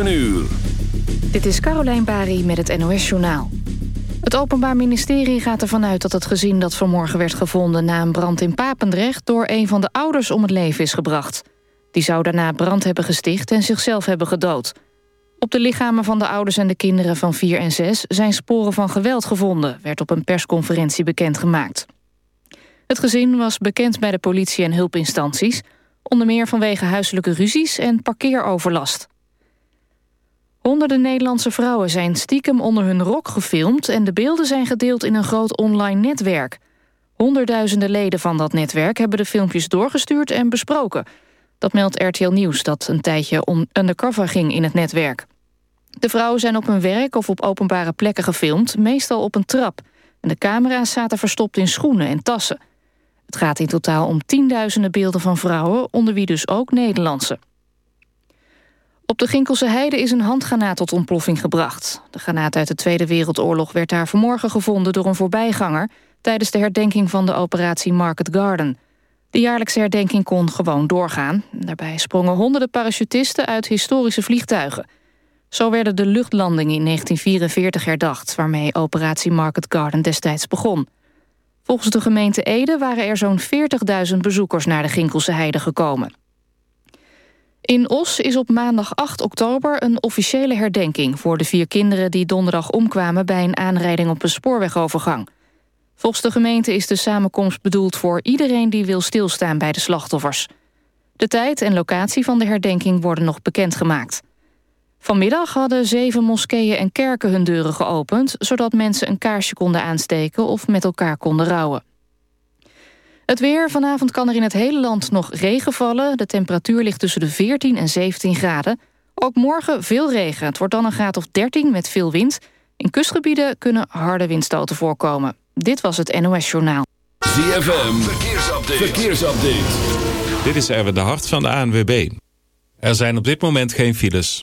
7 uur. Dit is Carolijn Bari met het NOS Journaal. Het Openbaar Ministerie gaat ervan uit dat het gezin dat vanmorgen werd gevonden... na een brand in Papendrecht door een van de ouders om het leven is gebracht. Die zou daarna brand hebben gesticht en zichzelf hebben gedood. Op de lichamen van de ouders en de kinderen van 4 en 6... zijn sporen van geweld gevonden, werd op een persconferentie bekendgemaakt. Het gezin was bekend bij de politie en hulpinstanties... onder meer vanwege huiselijke ruzies en parkeeroverlast. Honderden Nederlandse vrouwen zijn stiekem onder hun rok gefilmd... en de beelden zijn gedeeld in een groot online netwerk. Honderdduizenden leden van dat netwerk hebben de filmpjes doorgestuurd en besproken. Dat meldt RTL Nieuws dat een tijdje undercover ging in het netwerk. De vrouwen zijn op hun werk of op openbare plekken gefilmd, meestal op een trap. En de camera's zaten verstopt in schoenen en tassen. Het gaat in totaal om tienduizenden beelden van vrouwen, onder wie dus ook Nederlandse. Op de Ginkelse Heide is een handgranaat tot ontploffing gebracht. De granaat uit de Tweede Wereldoorlog werd daar vanmorgen gevonden door een voorbijganger... tijdens de herdenking van de operatie Market Garden. De jaarlijkse herdenking kon gewoon doorgaan. Daarbij sprongen honderden parachutisten uit historische vliegtuigen. Zo werden de luchtlandingen in 1944 herdacht... waarmee operatie Market Garden destijds begon. Volgens de gemeente Ede waren er zo'n 40.000 bezoekers... naar de Ginkelse Heide gekomen. In Os is op maandag 8 oktober een officiële herdenking... voor de vier kinderen die donderdag omkwamen... bij een aanrijding op een spoorwegovergang. Volgens de gemeente is de samenkomst bedoeld voor iedereen... die wil stilstaan bij de slachtoffers. De tijd en locatie van de herdenking worden nog bekendgemaakt. Vanmiddag hadden zeven moskeeën en kerken hun deuren geopend... zodat mensen een kaarsje konden aansteken of met elkaar konden rouwen. Het weer. Vanavond kan er in het hele land nog regen vallen. De temperatuur ligt tussen de 14 en 17 graden. Ook morgen veel regen. Het wordt dan een graad of 13 met veel wind. In kustgebieden kunnen harde windstoten voorkomen. Dit was het NOS Journaal. ZFM. Verkeersupdate. Verkeersupdate. Dit is Erwin de Hart van de ANWB. Er zijn op dit moment geen files.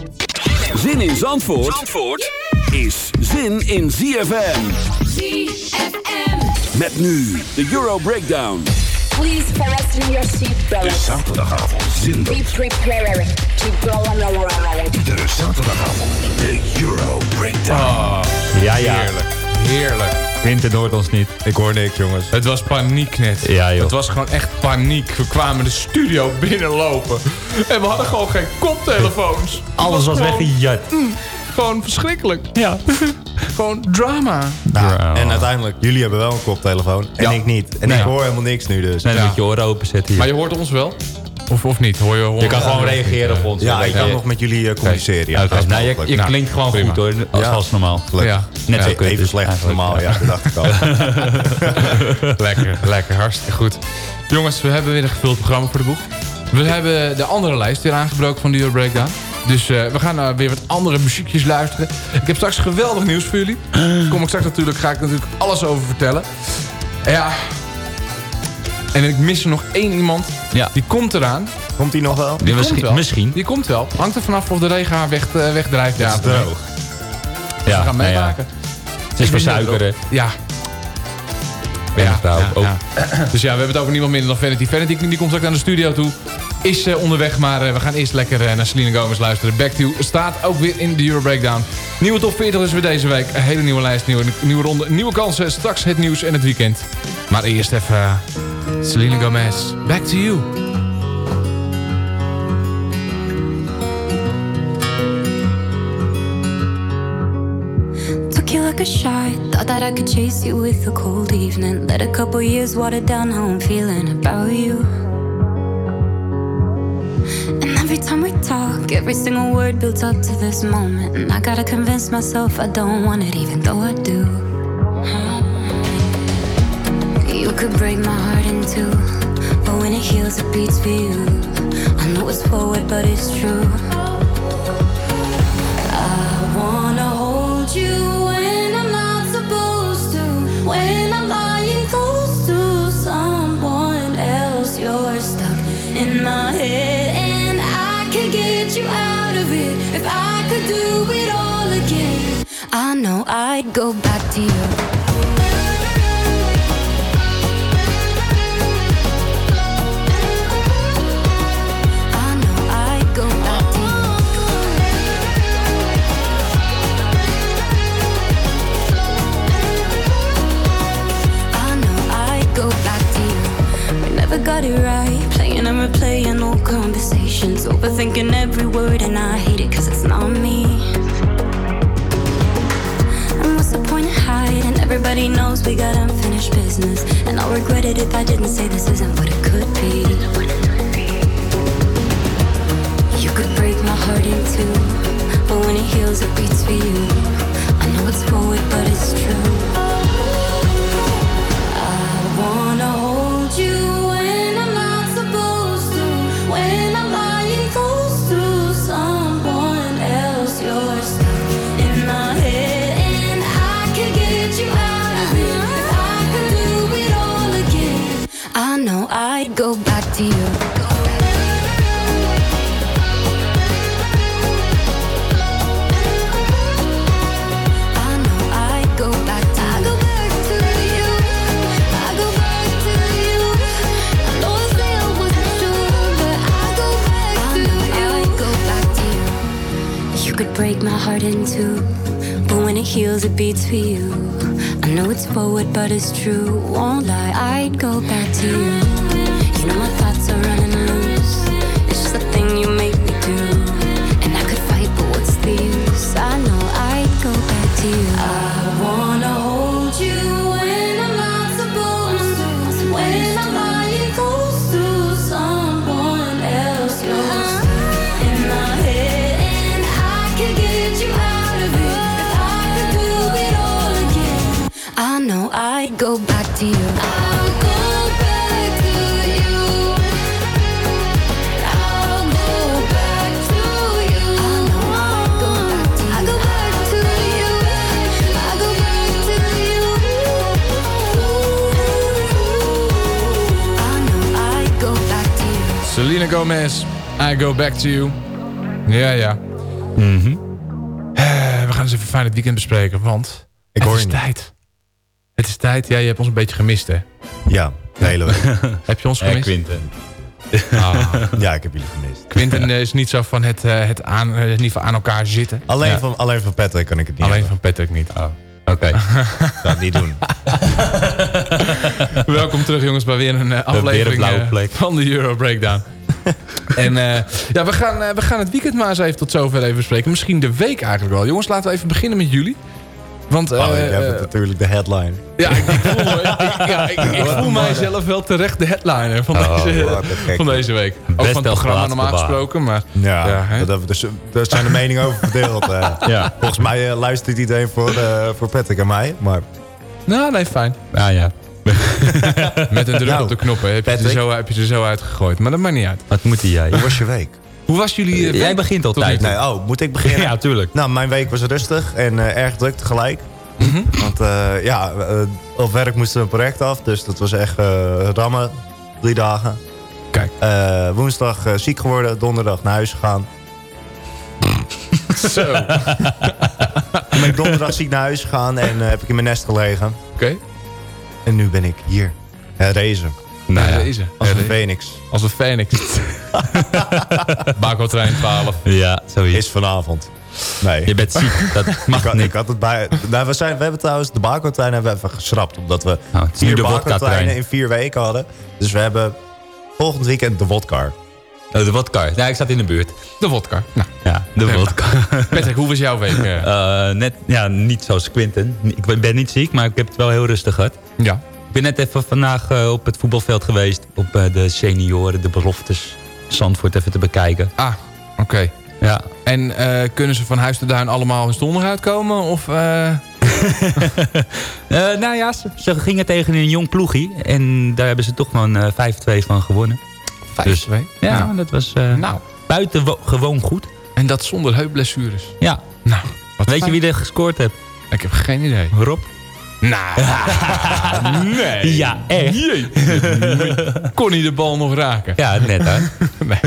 Zin in Zandvoort, Zandvoort is zin in ZFM. ZFM. Met nu de Euro Breakdown. Please fasten your seatbelts. Zaterdagavond zinder. Be prepared to go on a ride. De zaterdagavond, de Euro Breakdown. Ja, ja. Heerlijk. Heerlijk. Winter hoort ons niet. Ik hoor niks, jongens. Het was paniek net. Ja, joh. Het was gewoon echt paniek. We kwamen de studio binnenlopen. En we hadden gewoon geen koptelefoons. Alles was gewoon- weggejat. Gewoon verschrikkelijk. Ja. Gewoon drama. Ja. En uiteindelijk, jullie hebben wel een koptelefoon en Ja. ik niet. En Nee. ik hoor helemaal niks nu dus. Nee, dan Ja. moet je oren openzetten hier. Maar je hoort ons wel? Of, of niet? Hoor je, hoor je kan gewoon reageren op ons. Ja, weet ik je. kan nog met jullie eh, communiceren. Ja, nou, je, Nou, klinkt gewoon prima. goed hoor, als, Ja. als normaal. Gelukkig. Ja. Net Ja. zo kut Even is slecht als normaal, ja, dat dacht ik al. Lekker, lekker. Hartstikke goed. Jongens, we hebben weer een gevuld programma voor de boeg. We hebben de andere lijst weer aangebroken van de Euro Breakdown. Dus eh, we gaan naar weer wat andere muziekjes luisteren. Ik heb straks geweldig nieuws voor jullie. Daar kom ik straks natuurlijk, ga ik natuurlijk alles over vertellen. En ja, En ik mis er nog één iemand. Ja. Die komt eraan. Komt die nog wel? Die misschien- komt wel. misschien. Die komt wel. Hangt er vanaf of de regen haar weg, eh, wegdrijft. Ja, Het is droog. we Ja, gaan nou ja. meemaken. Het is versuikeren. Ja. Vrouw. Oh. ja. Dus ja, we hebben het over niemand minder dan Vanity. Vanity die komt straks naar de studio toe. Is eh, onderweg, maar eh, we gaan eerst lekker eh, naar Selena Gomez luisteren. Back to You staat ook weer in de Euro Breakdown. Nieuwe top 40 is weer deze week. Een hele nieuwe lijst, nieuwe, nieuwe ronde, nieuwe kansen. Straks het nieuws en het weekend. Maar eerst even Selena Gomez. Back to You. Like a shot. Thought that I could chase you with a cold evening. Let a couple years water down how feeling about you. Time we talk, every single word builds up to this moment. And I gotta convince myself I don't want it, even though I do. You could break my heart in two, but when it heals, it beats for you. I know it's forward, but it's true. I wanna know I'd go back to you. I know I'd go back to you. I know I'd go back to you. We never got it right. Playing and replaying old conversations. Overthinking every word, and I hate it cause it's not me. Everybody knows we got unfinished business. And I'll regret it if I didn't say this isn't what it could be. You could break my heart in two. But when it heals, it beats for you. I know it's forward, but it's true. I wanna hold you heart in two, but when it heals, it beats for you. I know it's forward, but it's true. Won't lie, I'd go back to you. You know my thoughts are running loose. It's just a thing you make me do. And I could fight, but what's the use? I know I'd go back to you. I Gomez, I go back to you. Ja, ja. Mhm. Eh, we gaan eens even fijn het weekend bespreken, want Ik het hoor is niet. tijd. Het is tijd. Ja, je hebt ons een beetje gemist, hè? Ja, de hele week. Heb je ons Ja, gemist? Quinten. Ah, Ja, ik heb jullie gemist. Quinten eh, is niet zo van het, eh, het aan, eh, niet van aan elkaar zitten. Alleen, Ja. van, alleen van Patrick kan ik het niet Alleen hebben. van Patrick niet. Oh, oké. Zou het niet doen. Welkom terug jongens bij weer een eh, aflevering eh, van de Euro Breakdown. en eh, ja, we gaan, eh, we gaan het weekend maar eens even tot zover even bespreken. Misschien de week eigenlijk wel. Jongens, laten we even beginnen met jullie. Want Oh, je hebt eh, natuurlijk de headline. ja, ik, ik voel, me- ik- ja, ik, ik voel mijzelf wel terecht de headliner van, Oh, deze, van deze week. Ook Best van het programma normaal gesproken. Maar Ja, dat dus, daar zijn de meningen over verdeeld. eh. Ja. Volgens mij luistert iedereen voor, eh, voor Patrick en mij. Maar nou, nee, fijn. Ah ja. Met een druk Nou, op de knoppen heb je, Patrick. zo, heb je zo uitgegooid. Maar dat maakt niet uit. Wat moet jij? hoe was je week? Hoe was jullie eh, Jij begint altijd. Nee, oh, moet ik beginnen? Ja, tuurlijk. Nou, mijn week was rustig en eh, erg druk tegelijk. Mhm. Want eh, ja, op werk moesten we een project af, dus dat was echt rammen. Drie dagen. Kijk. Woensdag ziek geworden. Donderdag naar huis gegaan. Zo. Ben ik donderdag ziek naar huis gegaan en heb ik in mijn nest gelegen. Oké. En nu ben ik hier. Herrezen. Nou ja. Deze. Als een phoenix. Als een phoenix. Bako trein 12. Ja, zoiets. Is vanavond. Nee. Je bent ziek, dat ik, mag had, niet. ik had het bij... Nou, we, zijn, we hebben trouwens de Baco-trein hebben we even geschrapt. Omdat we Nou, vier de Baco-treinen wodka-trein. in vier weken hadden. Dus we hebben volgend weekend de wodkar. Oh, de wodka. Ja, ik zat in de buurt. De vodka. Nou, Ja, de Nee, wodka. Patrick, hoe was jouw week? eh? Eh, net, ja, niet zoals Quinten. Ik ben niet ziek, maar ik heb het wel heel rustig gehad. ja. Ik ben net even vandaag eh, op het voetbalveld geweest. Op eh, de senioren, de beloftes. Zandvoort even te bekijken. Ah, oké. Ja. En eh, kunnen ze van huis te duin allemaal hun stonden uitkomen? Of, eh, Eh, nou ja, ze, ze gingen tegen een jong ploegie. En daar hebben ze toch gewoon eh 5-2 van gewonnen. 5-2? Dus, ja, Nou. dat was eh Nou. buitengewoon goed. En dat zonder heupblessures. Ja. Nou, wat Weet je wie er gescoord heeft? Ik heb geen idee. Rob? Nou, nee. Ja, echt. Jee. Kon hij de bal nog raken? Ja, net hè. Nee.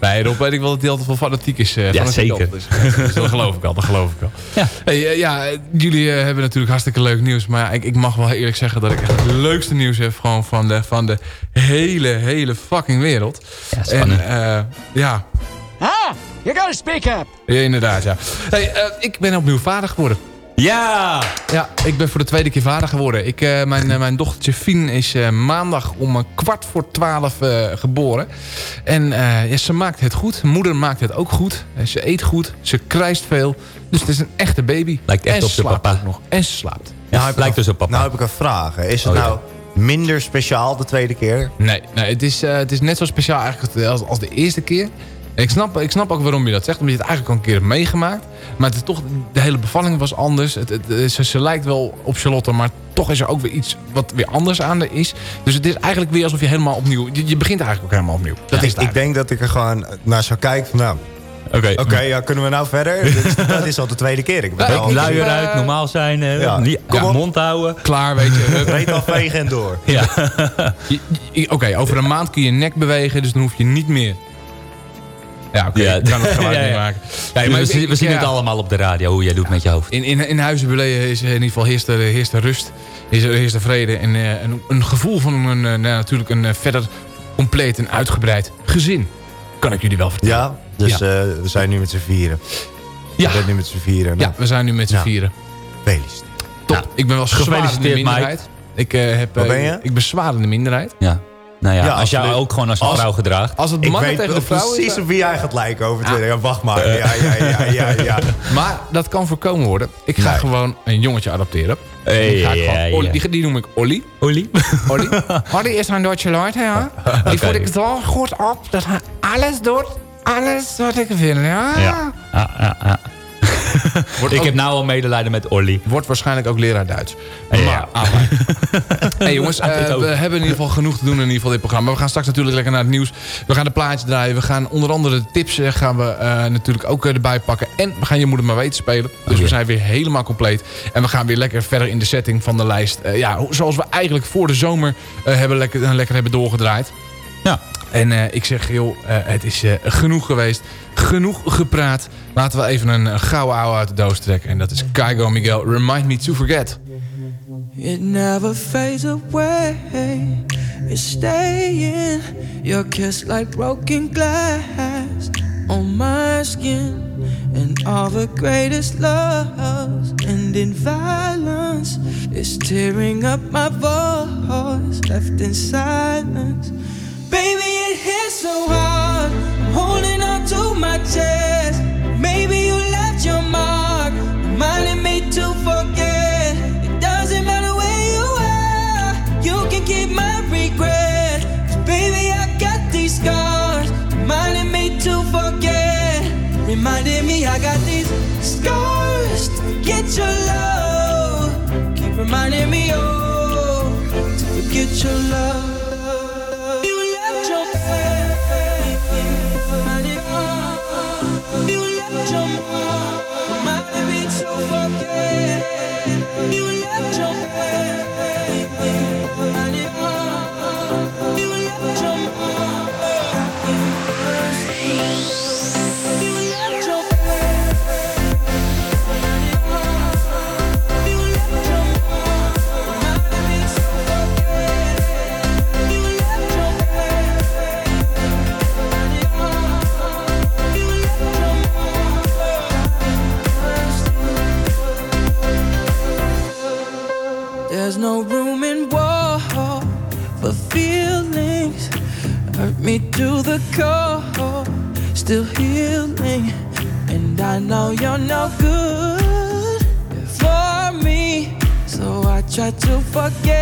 nee, Rob weet ik wel dat hij altijd wel fanatiek is. eh, Ja, fanatiek zeker. is. Dus dat geloof ik al, dat geloof ik al. Ja. Hey, eh, ja, eh, jullie hebben natuurlijk hartstikke leuk nieuws. Maar ja, ik, ik mag wel eerlijk zeggen dat ik echt het leukste nieuws heb gewoon van de, van de hele, hele fucking wereld. Ja, spannend. En eh, ja, Ah, you gotta speak up. ja, inderdaad, ja. Hey, ik ben opnieuw vader geworden. Ja! Ja, ik ben voor de tweede keer vader geworden. Ik, eh, mijn, eh, mijn dochtertje Fien is eh, maandag om een kwart voor twaalf eh, geboren. En eh, ja, ze maakt het goed. Moeder maakt het ook goed. Ze eet goed. Ze krijst veel. Dus het is een echte baby. Lijkt echt en op slaapt papa. nog. En ze slaapt. Ja, ik lijkt dus op papa. Nou heb ik een vraag. Is het Oh, ja. nou minder speciaal de tweede keer? Nee, nee het, is, eh, het is net zo speciaal eigenlijk als, als de eerste keer. Ik snap, ik snap ook waarom je dat zegt. Omdat je het eigenlijk al een keer hebt meegemaakt. Maar het is toch, de hele bevalling was anders. Het, het- ze, ze lijkt wel op Charlotte. Maar toch is er ook weer iets wat weer anders aan de is. Dus het is eigenlijk weer alsof je helemaal opnieuw... Je, je begint eigenlijk ook helemaal opnieuw. Dat is ik, het ik denk dat ik er gewoon naar zou kijken van nou... Oké. Oké, ja, kunnen we nou verder? Is, dat is al de tweede keer. Ik ben Ja, ik- Luier uit, normaal zijn. Ja. niet- Kom op. mond houden. Klaar, weet je. breed afvegen en door. Ja. Je- je- Oké, over een maand kun je nek bewegen. Dus dan hoef je niet meer... Ja, oké. Ja. ik kan het geluid Ja, ja. niet maken. Ja, we, maar zien- ik- we zien ja. het allemaal op de radio, hoe jij doet met je hoofd. In, in, in is in ieder geval heerst er, heerst er rust, is er, heerst er vrede en eh, een, een gevoel van een, eh, natuurlijk een eh, verder compleet en uitgebreid gezin. Kan ik jullie wel vertellen. Ja, dus Ja. eh, we zijn nu met z'n vieren. Ja. We zijn nu met z'n vieren. Ja, we zijn nu met z'n Ja. vieren. Gefeliciteerd. Top. ik ben wel zwaar in de minderheid. Ik, eh, heb, ben je? ik ben zwaar in de minderheid. Ja. Nou ja, Ja, als jij ook gewoon als een Als- vrouw gedraagt. Als het mannen weet tegen de vrouw precies is... op wie jij gaat lijken over twee jaar. Wacht maar. Ja, ja, ja, ja, ja. Maar dat kan voorkomen worden. Ik ga Nee. gewoon een jongetje adopteren. Hey, Die ga ik ja, gewoon ja. Die, die noem ik Olly. Olly? Olly. Olly is een Duitse Leute, ja. Die voed ik zo goed op dat hij alles doet. Alles wat ik wil, ja. Ja. Ja, ja, ja. Ik ook- heb nou al medelijden met Olly. Wordt waarschijnlijk ook leraar Duits. Ja. Maar, ah, hey jongens, eh, we hebben in ieder geval genoeg te doen in ieder geval dit programma. We gaan straks natuurlijk lekker naar het nieuws. We gaan de plaatje draaien. We gaan onder andere de tips eh, gaan we eh, natuurlijk ook erbij pakken. En we gaan Je Moet Het Maar Weten spelen. Dus ja. we zijn weer helemaal compleet. En we gaan weer lekker verder in de setting van de lijst. Ja, zoals we eigenlijk voor de zomer hebben lekker, lekker hebben doorgedraaid. Ja. En eh, ik zeg, joh, eh, het is eh, genoeg geweest. Genoeg gepraat. Laten we even een gouden ouwe uit de doos trekken. En dat is Kaigo Miguel, Remind Me To Forget. It never fades away. It's staying. Your kiss like broken glass on my skin. And all the greatest loves end in violence. It's tearing up my voice, left in silence. Maybe you left your mark. Mine free. Forget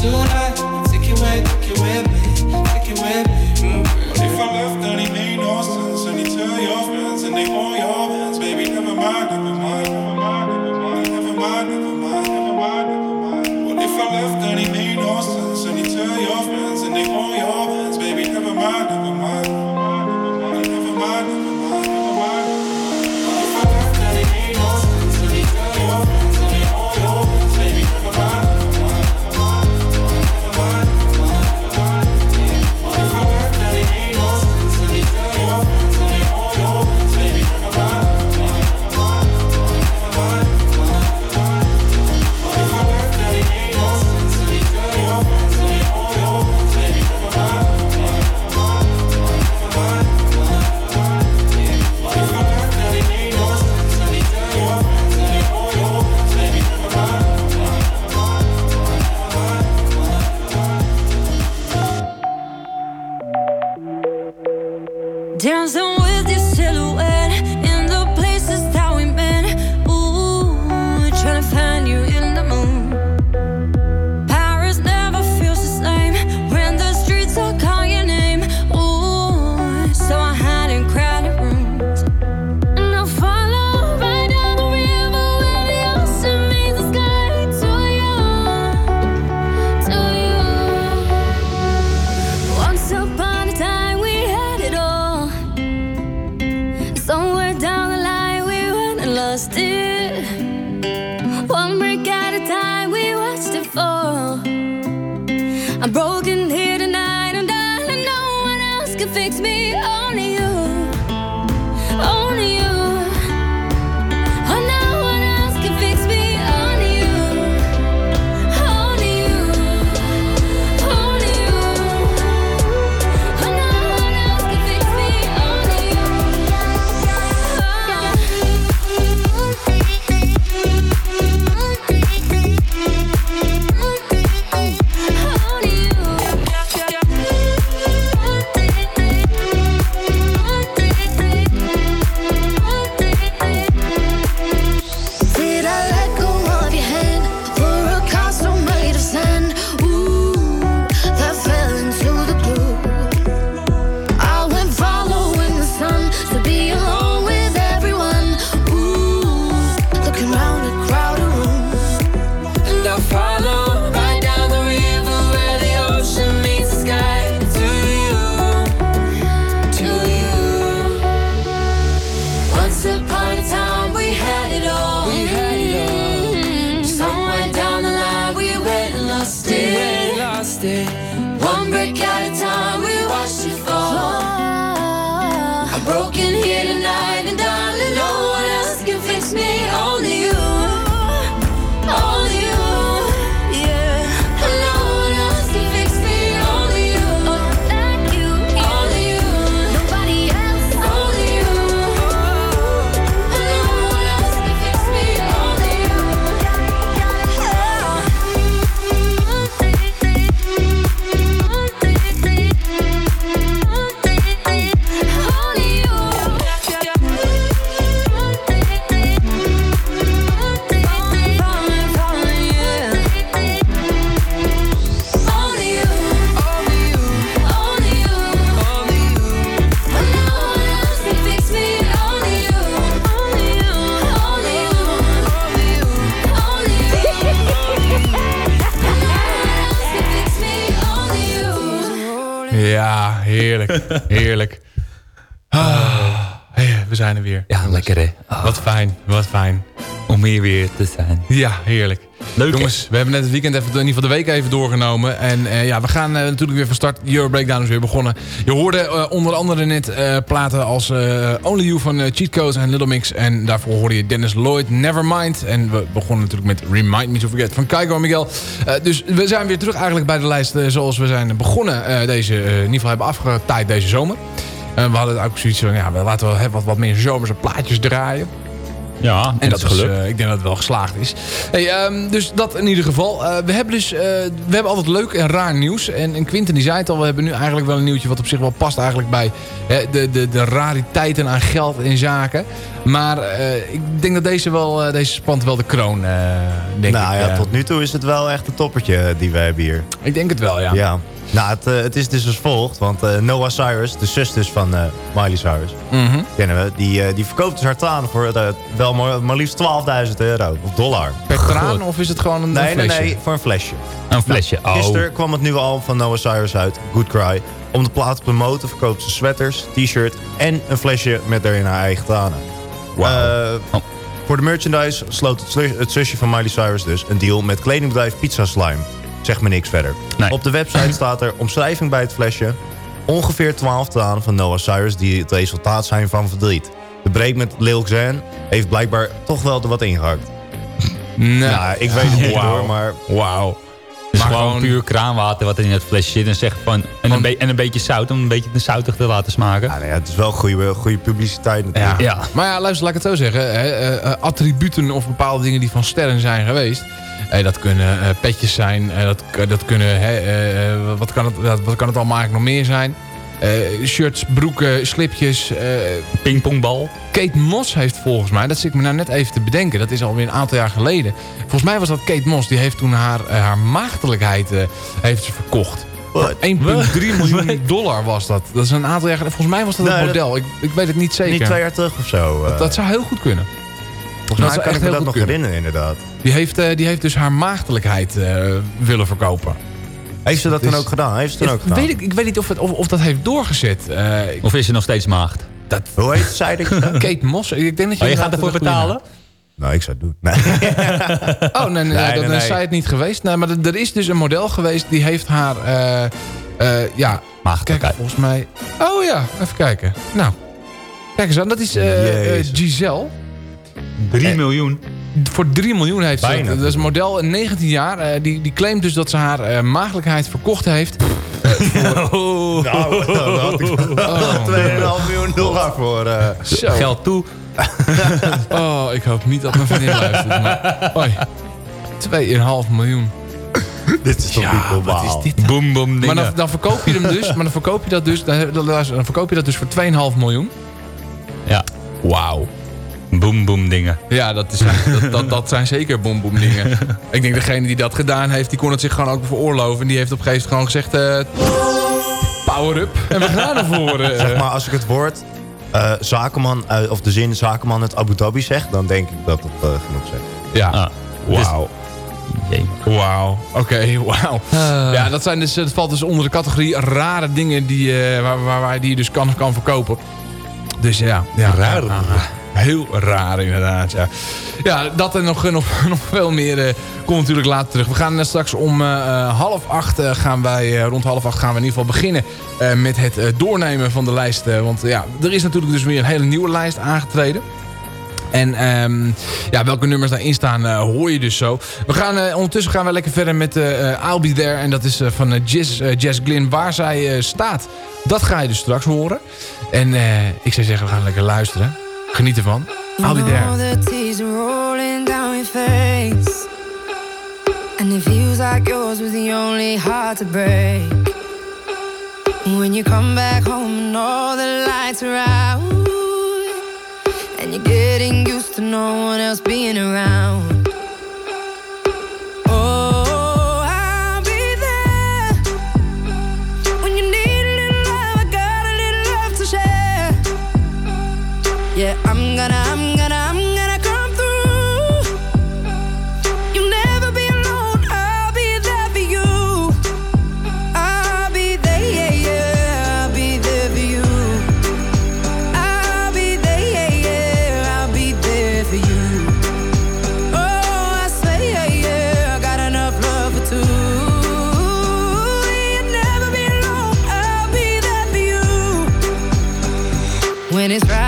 tonight? Broken here tonight, and darling, no one else can fix me. Only you, heerlijk. Ah, hey, we zijn er weer. Ja, lekker hè. Wat fijn, wat fijn. Om hier weer te zijn. Ja, heerlijk. Leuk, Jongens, we hebben net het weekend even, in ieder geval de week even doorgenomen. En eh, ja, we gaan eh, natuurlijk weer van start. Euro Breakdown is weer begonnen. Je hoorde eh, onder andere net platen als Only You van Cheat Codes en Little Mix. En daarvoor hoorde je Dennis Lloyd, Nevermind. En we begonnen natuurlijk met Remind Me To Forget van Keigo en Miguel. Dus we zijn weer terug eigenlijk bij de lijst zoals we zijn begonnen. deze, in ieder geval hebben afgetaaid deze zomer. En we hadden ook zoiets van, ja, we laten we hè, wat, wat meer zomerse plaatjes draaien. Ja, En dat is is, gelukt. eh, ik denk dat het wel geslaagd is. Hey, ehm, dus dat in ieder geval. Eh, we hebben dus, eh, we hebben altijd leuk en raar nieuws. En, en Quinten die zei het al, we hebben nu eigenlijk wel een nieuwtje wat op zich wel past eigenlijk bij hè, de, de, de rariteiten aan geld en zaken. Maar eh, ik denk dat deze wel, eh, deze spant wel de kroon, eh, denk nou ik. ja, eh. tot nu toe is het wel echt een toppertje die we hebben hier. Ik denk het wel, ja. Ja. Nou, het, eh, het is dus als volgt. Want eh, Noah Cyrus, de zus dus van eh, Miley Cyrus, Mhm. kennen we. Die, eh, die verkoopt dus haar tranen voor eh, wel maar, maar liefst 12.000 euro. Of dollar. Per traan of is het gewoon een, Nee, een nee, flesje? nee, voor een flesje. Een flesje, oh. Gisteren kwam het nieuwe album van Noah Cyrus uit, Good Cry. Om de plaat te promoten verkoopt ze sweaters, t-shirt en een flesje met daarin haar eigen tranen. Eh, Voor de merchandise sloot het zusje van Miley Cyrus dus een deal met kledingbedrijf Pizza Slime. Zeg me niks verder. Op de website staat er omschrijving bij het flesje. Ongeveer 12 tranen van Noah Cyrus die het resultaat zijn van verdriet. De break met Lil Xan heeft blijkbaar toch wel er wat ingehakt. Nou, ik weet het niet hoor, maar... Wauw. Het is gewoon, puur kraanwater wat er in het flesje zit. En, zeg van, en, een, be- en een beetje zout om een beetje te zoutig te laten smaken. Ja, het is wel goede, goede publiciteit natuurlijk. Ja. Maar ja, luister, laat ik het zo zeggen. Hè, eh, eh, attributen of bepaalde dingen die van sterren zijn geweest. Eh, dat kunnen eh, petjes zijn. eh, dat, dat kunnen... Hè, wat, kan het, wat, wat kan het allemaal eigenlijk nog meer zijn? Eh, shirts, broeken, slipjes. eh Pingpongbal. Kate Moss heeft volgens mij, dat zit ik me nou net even te bedenken. Dat is alweer een aantal jaar geleden. Volgens mij was dat Kate Moss. Die heeft toen haar, haar maagdelijkheid eh, heeft ze verkocht. Voor 1,3 miljoen dollar was dat. Dat is een aantal jaar geleden. Volgens mij was dat Nee, een dat- model. Ik, ik weet het niet zeker. Niet twee jaar terug of zo. Dat, dat zou heel goed kunnen. Volgens mij kan ik me dat nog kunnen. herinneren inderdaad. Die heeft, eh, die heeft dus haar maagdelijkheid eh, willen verkopen. Heeft ze dat Dus- toen ook gedaan? Heeft ze toen ook gedaan? Weet ik, ik weet niet of, het, of, of dat heeft doorgezet. Eh, Of is ze nog steeds maagd? Dat, Hoe heet zij? Kate Moss. Ik denk dat je, Oh, je gaat ervoor naam- betalen? Nou, ik zou het doen. Nee. Oh, nee, nee, Nee, dan nee, is zij het niet geweest. Nee, maar er- is dus een model geweest die heeft haar... eh, eh, ja, kijk, volgens mij... Oh ja, even kijken. Nou, kijk eens aan. Dat is. Giselle. 3 miljoen. Voor 3 miljoen heeft ze. Bijna. Dat is een model, een 19 jaar. eh, die, die claimt dus dat ze haar eh maagdelijkheid verkocht heeft. Oh. Nou, daar had ik Oh. 2,5 miljoen dollar voor. eh. Zo. Geld toe. Oh, ik hoop niet dat mijn vriendin luistert. Maar, hoi. 2,5 miljoen. Dit is toch Ja, niet normaal? wat is dit? Boom, boom, Maar dan, dan verkoop je hem dus, maar dan verkoop je dat dus, dan, dan, dan verkoop je dat dus voor 2,5 miljoen. Ja. Wauw. Boom, boom, dingen. Ja, dat, is, dat, dat, dat zijn zeker boom boom dingen. Ik denk degene die dat gedaan heeft, die kon het zich gewoon ook veroorloven. En die heeft op een gegeven moment gewoon gezegd, eh, power up. En we gaan ervoor. eh. Zeg maar, als ik het woord eh, zakenman, of de zin zakenman uit Abu Dhabi zeg, dan denk ik dat het eh, genoeg zegt. Ja. Ah, Wauw. Jee. Wauw. Oké, wauw. Ja, dat, zijn dus, dat valt dus onder de categorie rare dingen die, eh, waar, waar, waar die je dus kan, kan verkopen. Dus ja. ja Raar. ja, heel raar inderdaad, ja. Ja, dat en nog, nog, nog veel meer eh, komt natuurlijk later terug. We gaan eh, straks om eh, eh, half acht eh, gaan wij, eh, rond half acht gaan we in ieder geval beginnen eh, met het eh, doornemen van de lijst. eh, want ja, er is natuurlijk dus weer een hele nieuwe lijst aangetreden. En ehm, ja, welke nummers daarin staan eh, hoor je dus zo. We gaan, eh, ondertussen gaan we lekker verder met eh eh, I'll Be There. En dat is eh, van eh, eh, Jess Glynn. Waar zij eh, staat, dat ga je dus straks horen. En eh, ik zou zeggen, we gaan lekker luisteren. Geniet ervan. Down your face. And it feels like yours was the only heart to break. When you come back home and all the lights are out. And you're getting used to no one else being around. When it's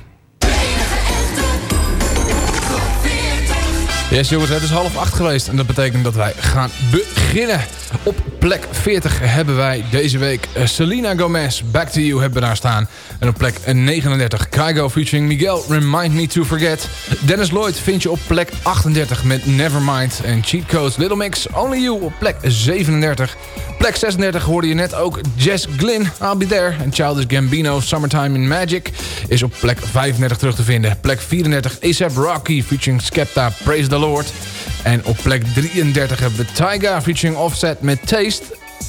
Yes jongens, het is half acht geweest en dat betekent dat wij gaan beginnen. Op plek 40 hebben wij deze week eh, Selena Gomez, Back to You hebben we daar staan. En op plek 39 Kygo featuring Miguel, Remind Me to Forget. Dennis Lloyd vind je op plek 38 met Nevermind. En Cheat Codes Little Mix, Only You op plek 37. Plek 36 hoorde je net ook Jess Glynn, I'll Be There. En Childish Gambino, Summertime in Magic is op plek 35 terug te vinden. Plek 34 ASAP Rocky featuring Skepta, Praise the En op plek 33 hebben we Tyga featuring Offset met Taste.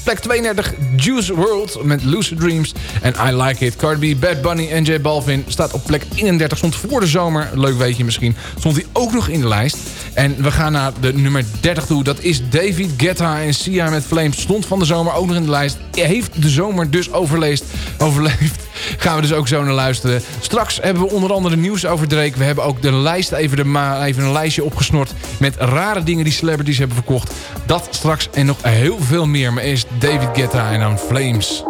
Plek 32 Juice World met Lucid Dreams. En I Like It. Cardi B, Bad Bunny en J Balvin staat op plek 31. Stond voor de zomer, leuk weet je misschien, stond hij ook nog in de lijst. En we gaan naar de nummer 30 toe. Dat is David Guetta en Sia met Flames. Stond van de zomer ook nog in de lijst. Heeft de zomer dus overleefd. overleefd. Gaan we dus ook zo naar luisteren. Straks hebben we onder andere nieuws over Drake. We hebben ook de lijst, even, de even een lijstje opgesnord... met rare dingen die celebrities hebben verkocht. Dat straks en nog heel veel meer. Maar eerst David Guetta en dan Flames.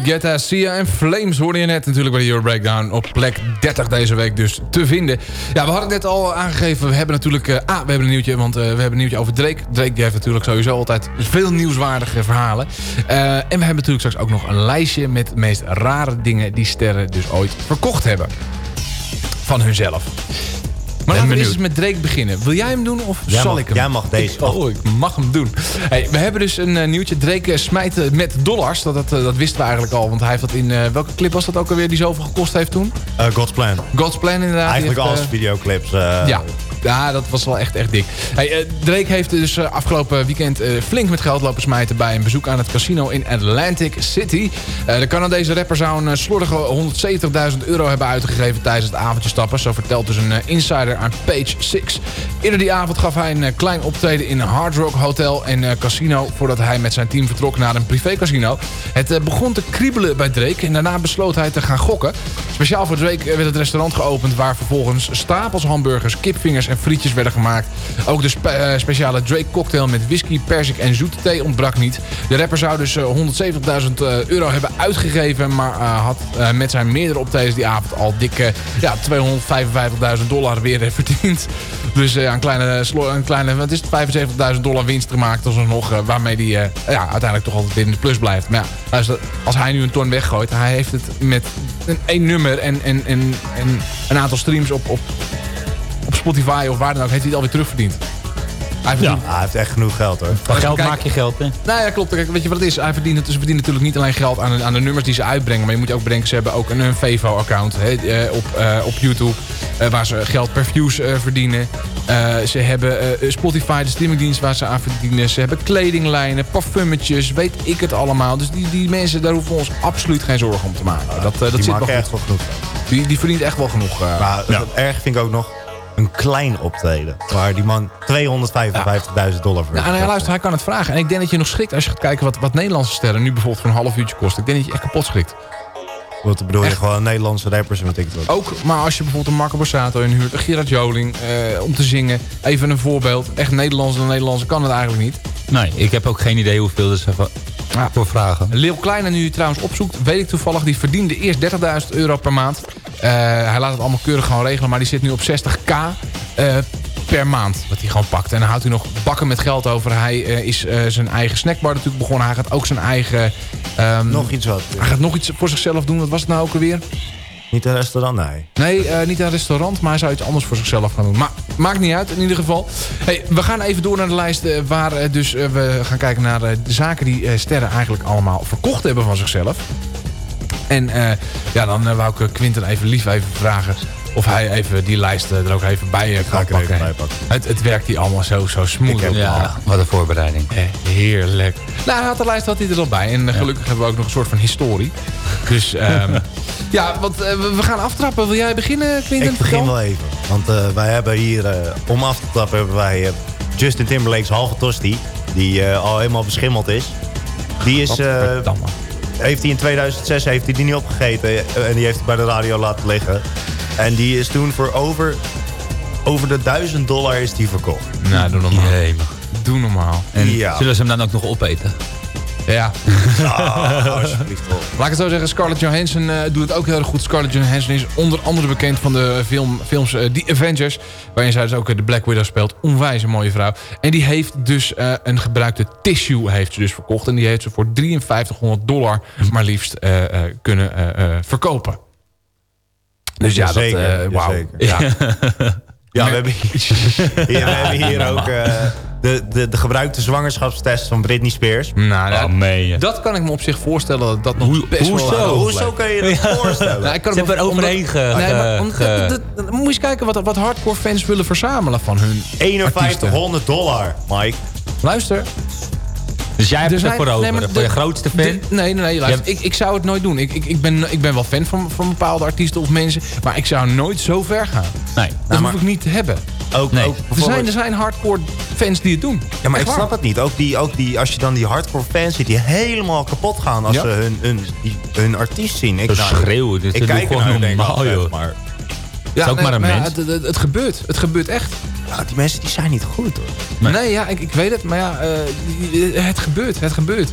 David Guetta, Sia en Flames hoorde je net natuurlijk bij de Euro Breakdown. Op plek 30 deze week dus te vinden. Ja, we hadden het net al aangegeven. We hebben natuurlijk... eh, ah, we hebben een nieuwtje, want eh, we hebben een nieuwtje over Drake. Drake heeft natuurlijk sowieso altijd veel nieuwswaardige verhalen. Eh, en we hebben natuurlijk straks ook nog een lijstje met de meest rare dingen die sterren dus ooit verkocht hebben. Van hunzelf. Maar laten we eerst eens met Drake beginnen. Wil jij hem doen of Jij zal mag- ik hem? jij mag deze. Oh, ik mag hem doen. Hey, we hebben dus een eh, nieuwtje. Drake eh, smijt eh, met dollars. Dat, dat, dat wisten we eigenlijk al. Want hij heeft dat in... welke clip was dat ook alweer die zoveel gekost heeft toen? Eh, God's Plan. God's Plan inderdaad. Eigenlijk als eh, videoclips. ja. Ja, dat was wel echt, echt dik. Hey, eh, Drake heeft dus eh, afgelopen weekend eh, flink met geld lopen smijten... bij een bezoek aan het casino in Atlantic City. De Canadese rapper zou een slordige 170.000 euro hebben uitgegeven... tijdens het avondje stappen. Zo vertelt dus een insider aan Page 6. Eerder die avond gaf hij een klein optreden in een Hard Rock Hotel en Casino... voordat hij met zijn team vertrok naar een privécasino. Het begon te kriebelen bij Drake en daarna besloot hij te gaan gokken. Speciaal voor Drake werd het restaurant geopend... waar vervolgens stapels hamburgers, kipvingers en frietjes werden gemaakt. Ook de eh, speciale Drake cocktail met whisky, persik en zoete thee ontbrak niet. De rapper zou dus eh, 170.000 eh, euro hebben uitgegeven... maar eh, had eh, met zijn meerdere optredens die avond al dikke ja, 255.000 dollar weer eh, verdiend. Dus eh, een kleine, een kleine wat is het, 75.000 dollar winst gemaakt alsnog... eh, waarmee hij eh, ja, uiteindelijk toch altijd in de plus blijft. Maar ja, als hij nu een ton weggooit... hij heeft het met een één nummer en, en, en, en een aantal streams op, op Spotify of waar dan ook... heeft hij het alweer terugverdiend. Hij verdient, hij heeft echt genoeg geld hoor. Van geld Kijk- maak je geld, hè? nou ja, klopt. Kijk, weet je wat het is? Hij verdient, ze verdienen natuurlijk niet alleen geld aan, de- aan de nummers die ze uitbrengen. Maar je moet je ook bedenken, ze hebben ook een, een Vevo-account hè, eh, op, eh, op YouTube. eh, waar ze geld per views eh, verdienen. Eh, ze hebben eh, Spotify, de streamingdienst waar ze aan verdienen. Ze hebben kledinglijnen, parfummetjes, weet ik het allemaal. Dus die, die mensen, daar hoeven we ons absoluut geen zorgen om te maken. Dat, eh, dat die zit wel echt wel genoeg. Die, die verdient echt wel genoeg. eh. Maar het erg vind ik ook nog een klein optreden. Waar die man 255.000 dollar voor Ja, nou ja, luister, hij kan het vragen. En ik denk dat je nog schrikt als je gaat kijken wat, wat Nederlandse sterren nu bijvoorbeeld voor een half uurtje kosten. Ik denk dat je echt kapot schrikt. Wat bedoel je? Gewoon Nederlandse rappers en weet ik het wat. Ook, maar als je bijvoorbeeld een Marco Borsato inhuurt, een Gerard Joling, eh, om te zingen. Even een voorbeeld. Echt Nederlands en Nederlandse kan het eigenlijk niet. Nee, ik heb ook geen idee hoeveel ze voor, voor vragen. Leeuw Kleine, nu je trouwens opzoekt, weet ik toevallig, die verdiende eerst 30.000 euro per maand. Eh, hij laat het allemaal keurig gewoon regelen, maar die zit nu op 60k eh, per maand. Wat hij gewoon pakt. En dan houdt hij nog bakken met geld over. Hij eh, is zijn eigen snackbar natuurlijk begonnen. Hij gaat ook zijn eigen... ehm, Nog iets wat. Hij gaat nog iets voor zichzelf doen. Wat was het nou ook alweer? Niet een restaurant, nee. Nee, niet een restaurant, maar hij zou iets anders voor zichzelf gaan doen. Maar maakt niet uit, in ieder geval. Hey, we gaan even door naar de lijst waar dus, we gaan kijken naar de zaken die sterren eigenlijk allemaal verkocht hebben van zichzelf. En eh, ja, dan eh, wou ik eh, Quinten even lief even vragen of hij even die lijst er ook even bij kan ik pakken. bij pakken. Het, het werkt hier allemaal zo, zo smooth. Ja, wat een voorbereiding. Eh, heerlijk. Nou, hij had de lijst had hij er al bij. En gelukkig hebben we ook nog een soort van historie. Dus ehm, ja, want we gaan aftrappen. Wil jij beginnen, Quinten? Ik begin wel even. Want eh, wij hebben hier, eh, om af te trappen, hebben wij Justin Timberlake's halve tosti. Die eh, al helemaal beschimmeld is. Die is... heeft hij in 2006 heeft hij die niet opgegeten. eh, en die heeft hij bij de radio laten liggen. En die is toen voor over, over de 1000 dollar is die verkocht. Nou, doe normaal. Doe normaal. En Ja. zullen ze hem dan ook nog opeten? Ja. Ah, alsjeblieft. Laat ik het zo zeggen, Scarlett Johansson eh, doet het ook heel erg goed. Scarlett Johansson is onder andere bekend van de film, films eh, The Avengers. Waarin zij dus ook eh, de Black Widow speelt. Onwijs een mooie vrouw. En die heeft dus een gebruikte tissue heeft ze dus verkocht. En die heeft ze voor 5300 dollar maar liefst kunnen verkopen. Dus ja, dat... Jazeker, eh wauw. Ja. Ja, we hebben hier, hier- we hebben hier ook de, de, de gebruikte zwangerschapstest van Britney Spears. Nou, Oh, je. dat kan ik me op zich voorstellen dat dat nog best hoezo? wel... Hoezo kan je dat voorstellen? Nou, ik kan Ze me- hebben er overheen ge- Nee, maar ge- om- ge- dat- dat- dat- Moet je eens kijken wat, wat hardcore fans willen verzamelen van hun artiesten. 5100 dollar, Mike. Luister. Dus jij hebt er het ervoor over, nee, maar voor je grootste fan? de- nee, nee, nee. Luister, ik, ik zou het nooit doen. Ik, ik, ik, ben, ik ben wel fan van, van bepaalde artiesten of mensen. Maar ik zou nooit zo ver gaan. Nee. Dat maar- hoef ik niet te hebben. Ook, Nee. ook Er zijn, er zijn hardcore fans die het doen. Ja, maar Echt ik snap het niet. Ook, die, ook die, als je dan die hardcore fans ziet die helemaal kapot gaan als Ja. ze hun, hun, die, hun artiest zien. Ik, Zo schreeuwen, dus ik dat kijk er gewoon normaal, oh, joh. Maar Ja, is ook maar een maar ja, mens. het, het, het gebeurt. Het gebeurt echt. Nou, die mensen die zijn niet goed hoor. Nee, ja, ik, ik weet het. Maar ja, eh, het gebeurt. Het gebeurt.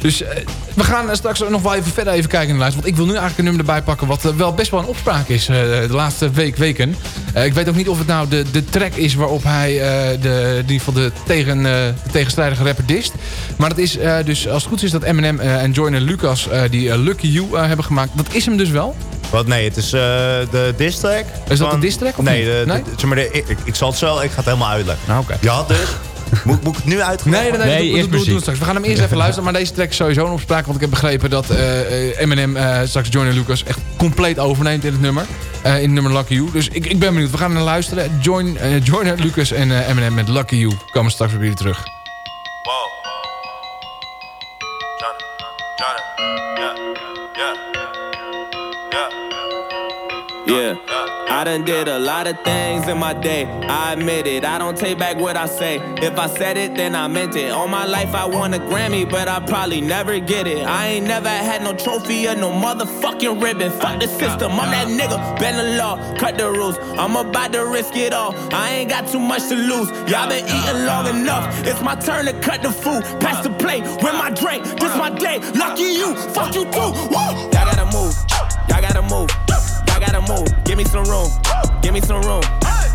Dus eh, we gaan eh, straks nog wel even verder even kijken in de lijst. Want ik wil nu eigenlijk een nummer erbij pakken... wat eh, wel best wel een opspraak is eh, de laatste week, weken. Eh, ik weet ook niet of het nou de, de track is waarop hij eh, de, in ieder geval de, tegen, eh, de tegenstrijdige rapper dist. Maar dat is eh, dus, als het goed is dat Eminem eh, en Joyner Lucas... eh, die eh, Lucky You eh, hebben gemaakt. Dat is hem dus wel. Wat? Nee, het is eh, de diss track. Is dat van- de diss track of nee, de- Nee? zeg maar, de, ik, ik zal het zo, ik ga het helemaal uitleggen. Nou, oké. Je had dus... moet, moet ik het nu uitleggen? Nee, nee, nee, nee we straks. We gaan hem eerst even luisteren. Maar deze track is sowieso een opspraak. Want ik heb begrepen dat eh, eh, Eminem eh, straks Joyner Lucas echt compleet overneemt in het nummer. Eh, in het nummer Lucky You. Dus ik, ik ben benieuwd. We gaan naar luisteren. Join, eh, Joyner Lucas en eh, Eminem met Lucky You. Komen straks weer terug. Yeah, I done did a lot of things in my day. I admit it. I don't take back what I say. If I said it, then I meant it. All my life I won a Grammy, but I probably never get it. I ain't never had no trophy or no motherfucking ribbon. Fuck the system. I'm that nigga. Bend the law, cut the rules. I'm about to risk it all. I ain't got too much to lose. Y'all been eating long enough. It's my turn to cut the food. Pass the plate. Win my drink. This my day. Lucky you. Fuck you too. Woo! Y'all gotta move. Y'all gotta move. Gotta move. Give me some room. Give me some room.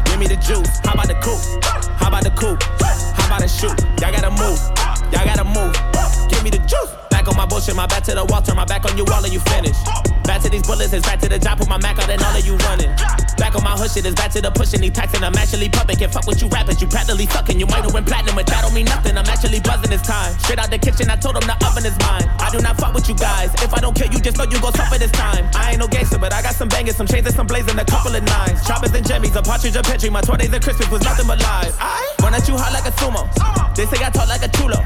Give me the juice. How about the coupe? How about the coupe? How about the shoot? Y'all gotta move. Y'all gotta move. Give me the juice. Back on my bullshit, my back to the wall, turn my back on you all and you finish. Back to these bullets, it's back to the job, put my Mac out and all of you running. Back on my hood shit, it's back to the pushing, these taxing, I'm actually pumping. Can't fuck with you rappers, you practically sucking. You might have win platinum, but that don't mean nothing. I'm actually buzzing this time. Straight out the kitchen, I told them the oven is mine. I do not fuck with you guys. If I don't kill you, just know you gon' suffer this time. I ain't no gangster, but I got some bangers, some chains and some blazing, a couple of nines. Choppers and jimmies, a partridge, a petri. My 20s and Christmas was nothing but lies. I Run at you hot like a sumo. They say I talk like a chulo.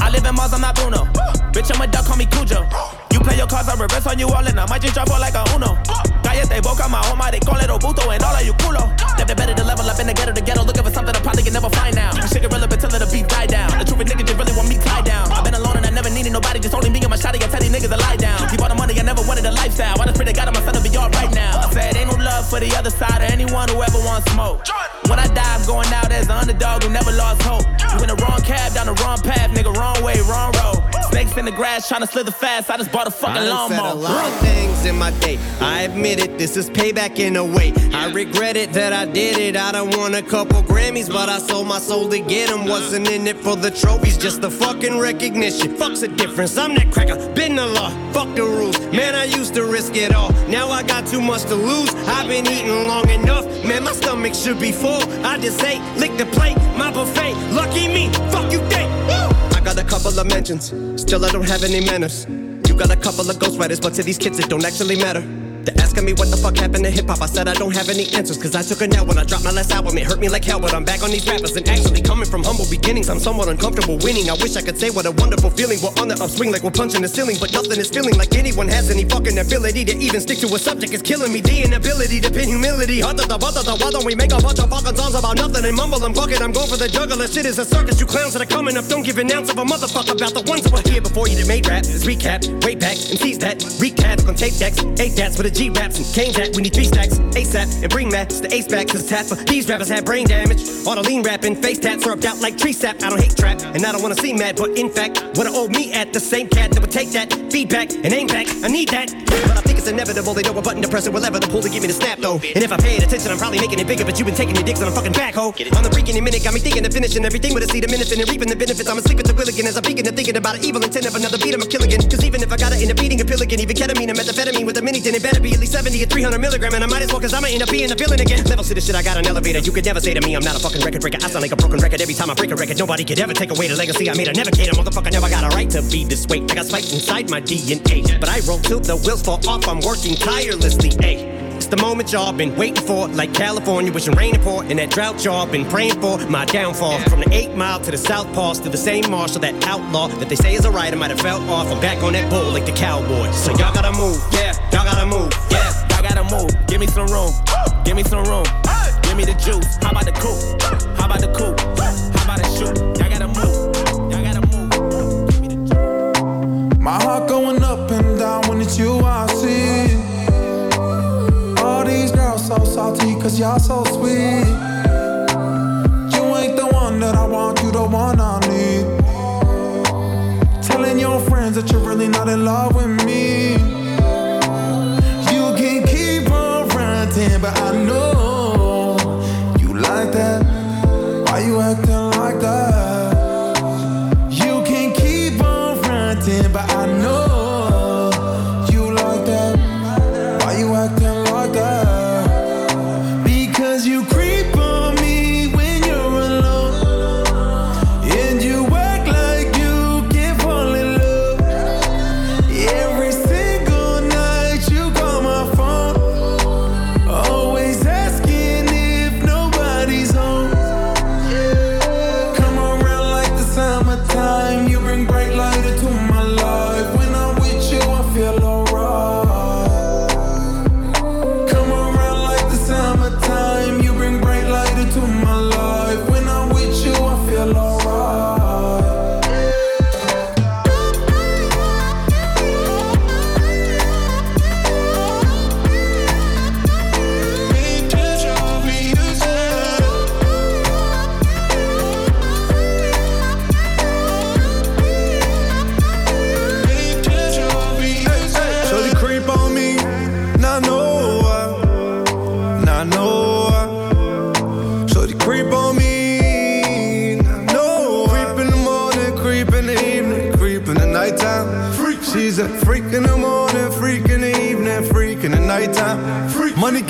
I live in Mars, I'm not Bruno. Bitch, I'm a duck, call me Cujo. You play your cards, I reverse on you all, and I might just drop out like a Uno. Cállate, boca, my home, they call it Obuto, and all of you culo. Never better to level up in the ghetto, the ghetto, looking for something I probably can never find now. Shit irrelevant till the beat die down. The truth is, niggas just really want me tied down. I've been alone and I never needed nobody, just only me and my shotty. I tell these niggas to lie down. Keep all the money, I never wanted a lifestyle. I just pray to God son to be all right now. I said, ain't no love for the other side or anyone who ever wants smoke. When I die, I'm going out as an underdog who never lost hope. You in the wrong cab, down the wrong path, nigga, wrong way, wrong road. Snakes in the grass, trying to slither fast. I just bought a fucking I done said a lot of things in my day. I admit it, this is payback in a way. I regret it that I did it. I done won a couple Grammys, but I sold my soul to get them. Wasn't in it for the trophies, just the fucking recognition. Fuck's the difference. I'm that cracker, been the law. Fuck the rules. Man, I used to risk it all. Now I got too much to lose. I've been eating long enough. Man, my stomach should be full. I just ate, lick the plate, my buffet. Lucky me, fuck you think. I got a couple of mentions, still I don't have any manners. Got a couple of ghostwriters, but to these kids it don't actually matter. They're asking me what the fuck happened to hip hop. I said I don't have any answers, cause I took a nap when I dropped my last album. It hurt me like hell, but I'm back on these rappers. And actually, coming from humble beginnings, I'm somewhat uncomfortable winning. I wish I could say what a wonderful feeling. We're on the upswing like we're punching the ceiling, but nothing is feeling like anyone has any fucking ability to even stick to a subject. is killing me. The inability to pin humility. Hot da da da Why don't we make a bunch of fucking songs about nothing and mumble and it, I'm going for the juggler. Shit is a circus. You clowns that are coming up don't give an ounce of a motherfucker about the ones that were here before you that made rap. This recap, way back, and seize that. Recap on tape decks, eight dats with a G raps and cane jack. We need three stacks, ASAP, and bring. It's the ace back, cause tap for these rappers have brain damage. All the lean rapping, face tats served out like tree sap. I don't hate trap, and I don't wanna see mad, but in fact, what I owe me at the same cat that would take that feedback and aim back. I need that. But I think inevitable. They know a button to press it whatever ever the pull to give me the snap though. And if I paid attention, I'm probably making it bigger, but you've been taking your dicks on I'm fucking back, ho. On the freaking minute, got me thinking of finishing everything with a seed of minutes and reaping the benefits. I'm asleep at the wheel again as I'm peeking and thinking about an evil intent of another beat. I'm a killigan. Cause even if I gotta end up eating a pill again, even ketamine or methamphetamine with a mini, then it better be at least 70 or 300 milligram. And I might as well, cause I might end up being a villain again. Levels to the shit, I got an elevator. You could never say to me, I'm not a fucking record breaker. I sound like a broken record every time I break a record. Nobody could ever take away the legacy I made. I never cater, motherfucker. Never got a right to be this way. I got spite inside my DNA. But I roll till the wheels fall off. I'm working tirelessly. Ayy. It's the moment y'all been waiting for, like California, wishing rain to pour, and that drought y'all been praying for. My downfall from the eight mile to the south pass to the same marshal, that outlaw that they say is a rider might have fell off. I'm back on that bull like the cowboy. So y'all gotta move, yeah, y'all gotta move, yeah. Y'all gotta move. Give me some room. Give me some room. Give me the juice. How about the coupe? How about the coupe? How about the shoot? Y'all gotta move. Y'all gotta move. My heart going up that you are see. All these girls so salty cause y'all so sweet. You ain't the one that I want, you the one I need. Telling your friends that you're really not in love with me. You can keep on ranting but I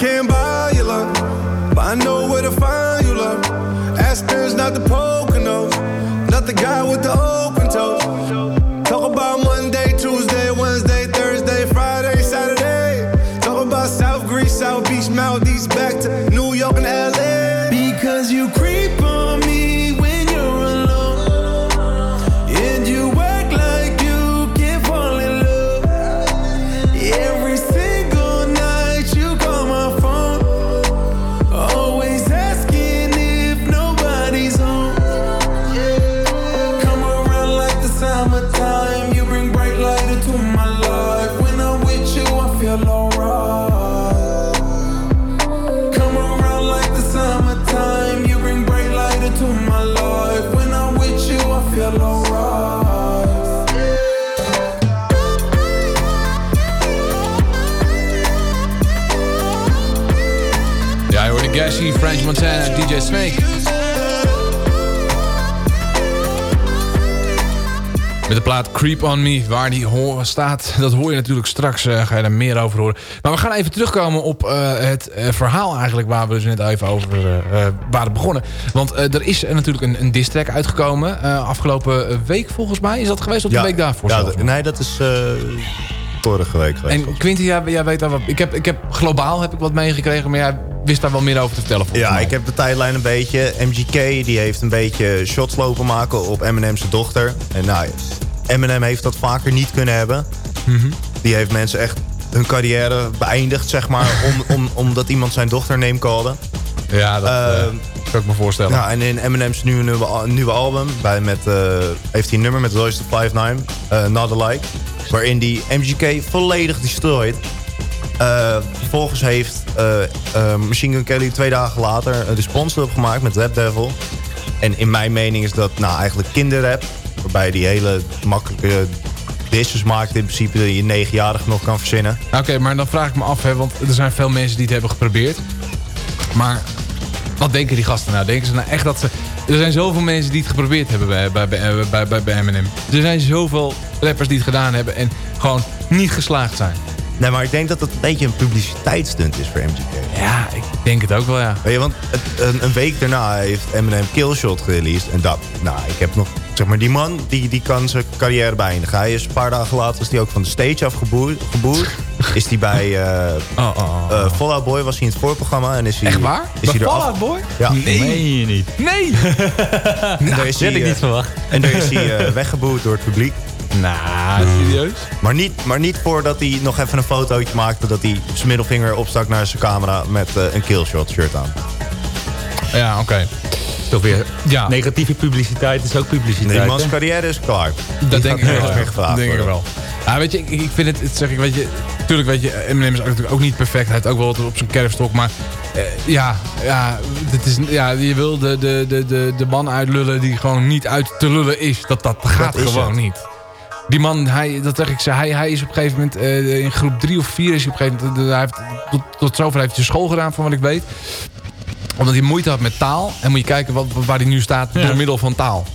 can't buy you love, but I know where to find you love. Aspen's not the Poconos, not the guy with the open Creep On Me, waar die staat. Dat hoor je natuurlijk straks, eh, ga je daar meer over horen. Maar we gaan even terugkomen op eh, het eh, verhaal eigenlijk... waar we dus net even over waren begonnen. Want er is natuurlijk een, een diss track uitgekomen. afgelopen week volgens mij. Is dat geweest of de week daarvoor? Ja, nee, dat is vorige week geweest. En Quinty, jij, jij weet daar wat... Ik heb, ik heb globaal heb ik wat meegekregen, maar jij wist daar wel meer over te vertellen. Ja, mij. ik heb de tijdlijn een beetje. MGK die heeft een beetje shots lopen maken op Eminem's dochter. En nou, Eminem heeft dat vaker niet kunnen hebben. Mhm. Die heeft mensen echt hun carrière beëindigd, zeg maar. om, om, omdat iemand zijn dochter name calde. Ja, dat eh, kan ik me voorstellen. Ja, en in Eminem's nieuwe, nieuwe, nieuwe album bij met, eh, heeft hij een nummer met Royce the 59, eh Not Alike. Waarin die MGK volledig destroyed. Eh, vervolgens heeft eh, eh, Machine Gun Kelly twee dagen later een response erop gemaakt met Rap Devil. En in mijn mening is dat nou eigenlijk kinderrap. Waarbij die hele makkelijke disses maakt in principe die je negenjarig nog kan verzinnen. Oké, maar dan vraag ik me af, hè, want er zijn veel mensen die het hebben geprobeerd. Maar wat denken die gasten nou? Denken ze nou echt dat ze... Er zijn zoveel mensen die het geprobeerd hebben bij, bij, bij, bij, bij, bij Eminem. Er zijn zoveel rappers die het gedaan hebben en gewoon niet geslaagd zijn. Nee, maar ik denk dat het een beetje een publiciteitsstunt is voor MGK. Ja, ik denk het ook wel, ja. Weet je, want het, een, een week daarna heeft Eminem Killshot gereleased. En dat, nou, ik heb nog, zeg maar, die man, die, die kan zijn carrière beëindigen. Hij is een paar dagen later, is hij ook van de stage afgeboerd. Geboerd. Is hij bij eh eh, Fallout Boy, was hij in het voorprogramma. En is hij, Echt waar? Is Bij hij eraf- Fall Out Boy? Ja. Nee. Meen je niet? Nee! Daar is dat had ik niet eh, verwacht. En daar is hij weggeboerd door het publiek. Nou, serieus? Maar niet, maar niet voordat hij nog even een fotootje maakte... dat hij zijn middelvinger opstak naar zijn camera met een Killshot shirt aan. Ja, oké. Toch weer Ja. negatieve publiciteit is ook publiciteit. Die mans hè? carrière is klaar. Dat Die denk ik wel. nergens meer gevraagd Dat denk ik wel. Ja, weet je, ik, ik vind het, het zeg ik, weet je, natuurlijk weet je, Eminem is natuurlijk ook niet perfect. Hij heeft ook wel wat op zijn kerfstok, maar eh, ja, ja, het is, ja, je wil de, de, de, de, de man uitlullen die gewoon niet uit te lullen is. Dat, dat gaat gewoon het. niet. Die man, hij, dat zeg ik ze, hij, hij is op een gegeven moment... eh, in groep drie of vier is hij op een gegeven moment... eh, hij heeft, tot, tot zover heeft hij school gedaan, van wat ik weet. Omdat hij moeite had met taal. En moet je kijken wat, waar hij nu staat door middel van taal.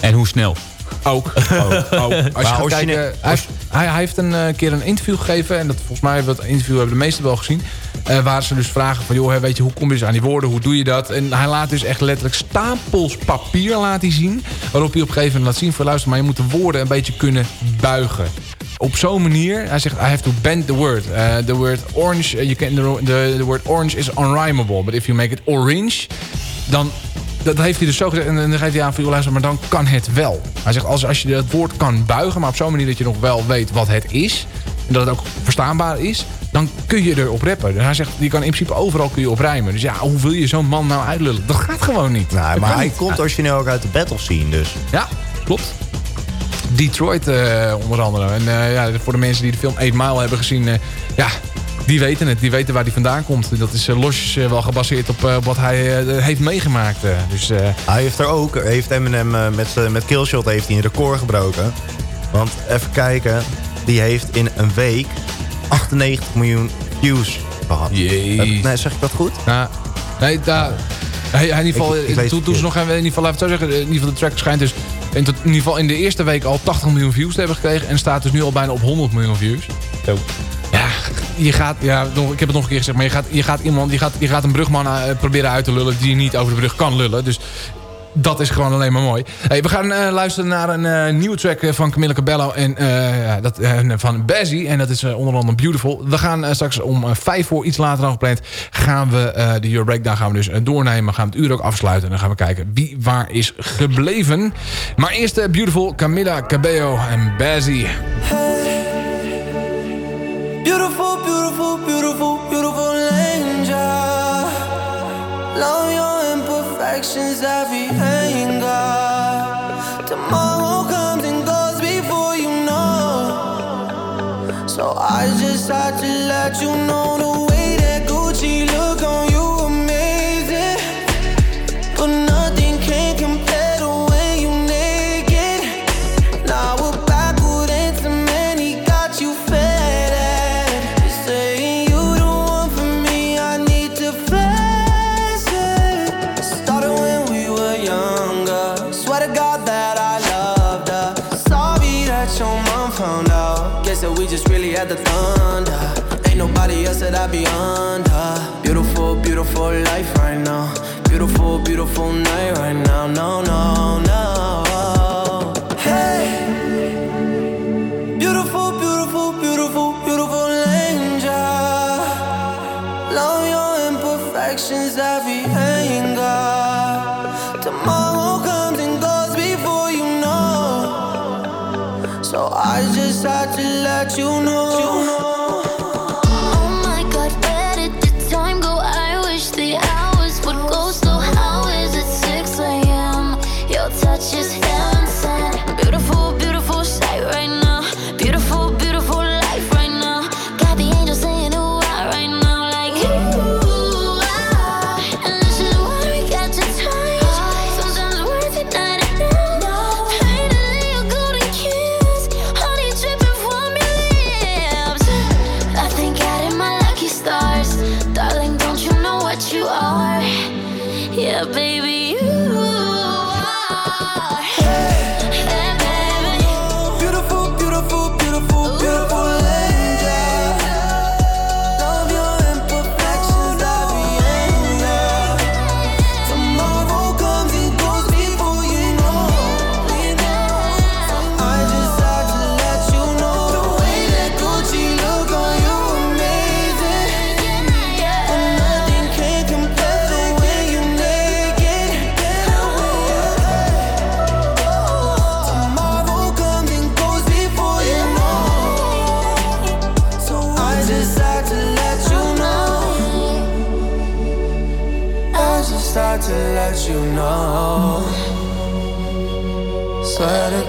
En hoe snel? Ook. ook, ook. Als je als kijken, net- hij, heeft- hij, hij heeft een eh, keer een interview gegeven. En dat, volgens mij hebben we dat interview hebben de meesten wel gezien. eh, waar ze dus vragen van, joh, hè, weet je, hoe kom je dus aan die woorden? Hoe doe je dat? En hij laat dus echt letterlijk stapels papier laat hij zien. Waarop hij op een gegeven moment laat zien van, luister, maar je moet de woorden een beetje kunnen buigen. Op zo'n manier, hij zegt, I have to bend the word. Eh, the word orange, eh, you can, the, the, word orange is unrhymable. But if you make it orange, dan dat heeft hij dus zo gezegd. En dan geeft hij aan van, luister, maar dan kan het wel. Hij zegt, als, als je dat woord kan buigen, maar op zo'n manier dat je nog wel weet wat het is. En dat het ook verstaanbaar is. Dan kun je erop rappen. Dus hij zegt, je kan in principe overal kun je op rijmen. Dus ja, hoe wil je zo'n man nou uitlullen? Dat gaat gewoon niet. Nou, Dat maar hij niet. komt origineel ook uit de battle scene, dus. Ja, klopt. Detroit eh, onder andere. En eh, ja, voor de mensen die de film 8 Mile hebben gezien... eh, ja, die weten het. Die weten waar die vandaan komt. Dat is losjes wel gebaseerd op wat hij heeft meegemaakt. Dus, Hij heeft er ook, heeft Eminem met, met Killshot heeft hij een record gebroken. Want even kijken, die heeft in een week 98 miljoen views gehad. Jee. Eh, Nee, zeg ik dat goed? Nou, nee, daar... Hij, hij in ieder geval, Ik- ik ze nog, in ieder geval, we het zo zeggen, in ieder geval de track schijnt dus in, tot- in ieder geval in de eerste week al 80 miljoen views te hebben gekregen en staat dus nu al bijna op 100 miljoen views. Ja, je gaat, ja, nog- ik heb het nog een keer gezegd, maar je gaat, je gaat iemand, je gaat, je gaat een brugman eh, proberen uit te lullen die niet over de brug kan lullen. Dus dat is gewoon alleen maar mooi. Hey, we gaan eh, luisteren naar een eh, nieuwe track eh, van Camilla Cabello en dat, van Bazzy. En dat is onder andere Beautiful. We gaan straks om vijf voor iets later dan gepland... gaan we de Euro Breakdown gaan we dus doornemen. Gaan we het uur ook afsluiten. En dan gaan we kijken wie waar is gebleven. Maar eerst Beautiful, Camilla Cabello en Bazzy. I just had to let you know Beautiful,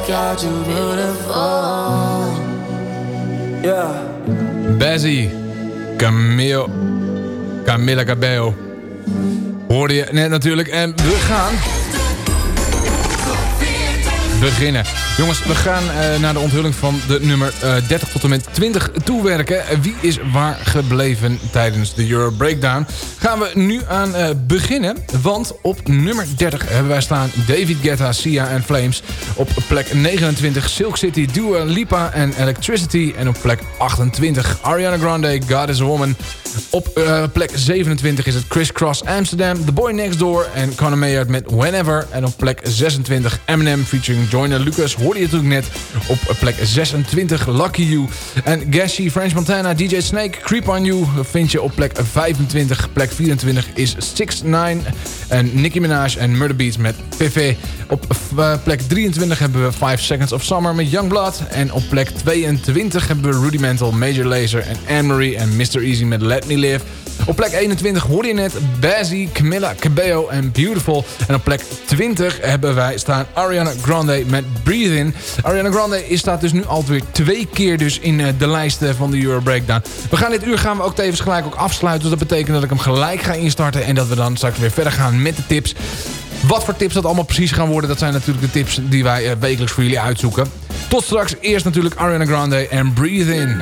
God. Yeah. Camille, Camilla Cabello. Hoorde je net natuurlijk. En we gaan beginnen. Jongens, we gaan eh, naar de onthulling van de nummer eh, 30 tot en met 20 toewerken. Eh, Wie is waar gebleven tijdens de Euro Breakdown? Gaan we nu aan eh, beginnen. Want op nummer 30 hebben wij staan David Guetta, Sia en Flames. Op plek 29 Silk City, Dua Lipa en Electricity. En op plek 28 Ariana Grande, God is a Woman. Op eh, plek 27 is het Criss Cross Amsterdam, The Boy Next Door en Conor Maynard met Whenever. En op plek 26 Eminem featuring Joyner Lucas, hoorde je natuurlijk net. Op plek 26 Lucky You. En Gashi, French Montana, DJ Snake, Creep On You vind je op plek 25. Plek 24 is 6 9 en Nicki Minaj en Murder Beats met PV. Op eh, plek 23 hebben we 5 Seconds of Summer met Youngblood. En op plek 22 hebben we Rudimental, Major Lazer en Anne-Marie en Mr. Easy met Let Me Live. Op plek 21 hoorde je net Bazzy, Camilla Cabello en Beautiful. En op plek 20 hebben wij staan Ariana Grande met Breathe In. Ariana Grande staat dus nu alweer twee keer dus in eh, de lijsten van de Euro Breakdown. We gaan dit uur gaan we ook tevens gelijk ook afsluiten. Dus dat betekent dat ik hem gelijk ga instarten. En dat we dan straks weer verder gaan met de tips. Wat voor tips dat allemaal precies gaan worden... dat zijn natuurlijk de tips die wij eh, wekelijks voor jullie uitzoeken. Tot straks. Eerst natuurlijk Ariana Grande en Breathe In.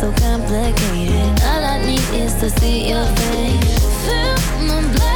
so complicated. All I need is to see your face. Feel my blood